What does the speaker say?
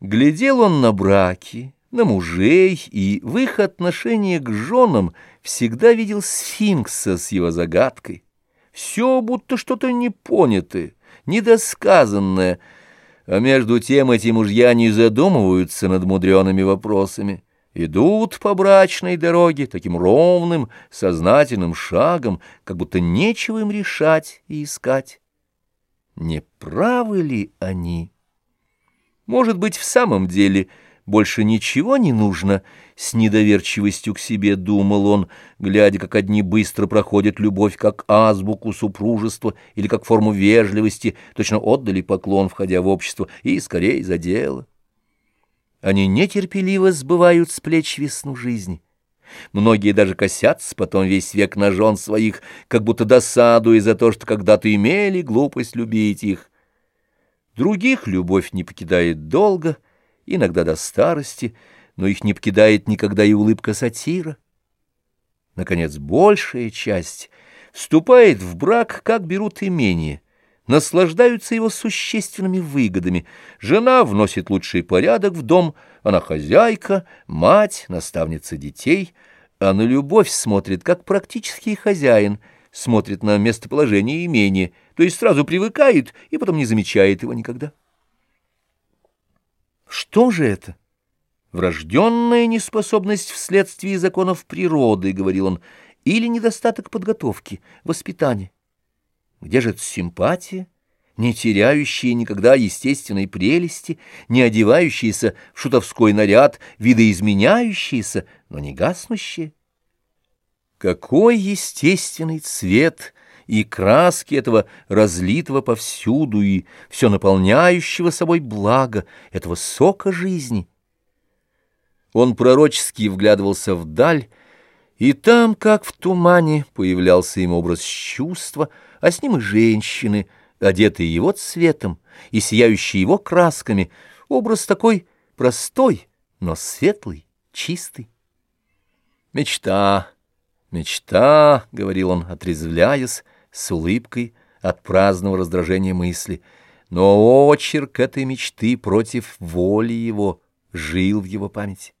Глядел он на браки, на мужей, и в их отношении к женам всегда видел сфинкса с его загадкой. Все будто что-то непонятое, недосказанное, а между тем эти мужья не задумываются над мудреными вопросами. Идут по брачной дороге таким ровным, сознательным шагом, как будто нечего им решать и искать. Не правы ли они? Может быть, в самом деле больше ничего не нужно, с недоверчивостью к себе думал он, глядя, как одни быстро проходят любовь как азбуку супружества или как форму вежливости, точно отдали поклон, входя в общество, и скорее за дело. Они нетерпеливо сбывают с плеч весну жизни. Многие даже косятся потом весь век на жен своих, как будто досадуя за то, что когда-то имели глупость любить их. Других любовь не покидает долго, иногда до старости, но их не покидает никогда и улыбка сатира. Наконец, большая часть вступает в брак, как берут имение, наслаждаются его существенными выгодами. Жена вносит лучший порядок в дом, она хозяйка, мать, наставница детей, а на любовь смотрит, как практический хозяин — смотрит на местоположение имения, то есть сразу привыкает и потом не замечает его никогда. Что же это? Врожденная неспособность вследствие законов природы, говорил он, или недостаток подготовки, воспитания. Где же эта симпатия, не теряющая никогда естественной прелести, не одевающаяся в шутовской наряд, видоизменяющаяся, но не гаснущая? Какой естественный цвет и краски этого разлитого повсюду и все наполняющего собой благо, этого сока жизни! Он пророчески вглядывался вдаль, и там, как в тумане, появлялся им образ чувства, а с ним и женщины, одетые его цветом и сияющие его красками, образ такой простой, но светлый, чистый. Мечта — «Мечта», — говорил он, отрезвляясь, с улыбкой от праздного раздражения мысли, но очерк этой мечты против воли его жил в его памяти.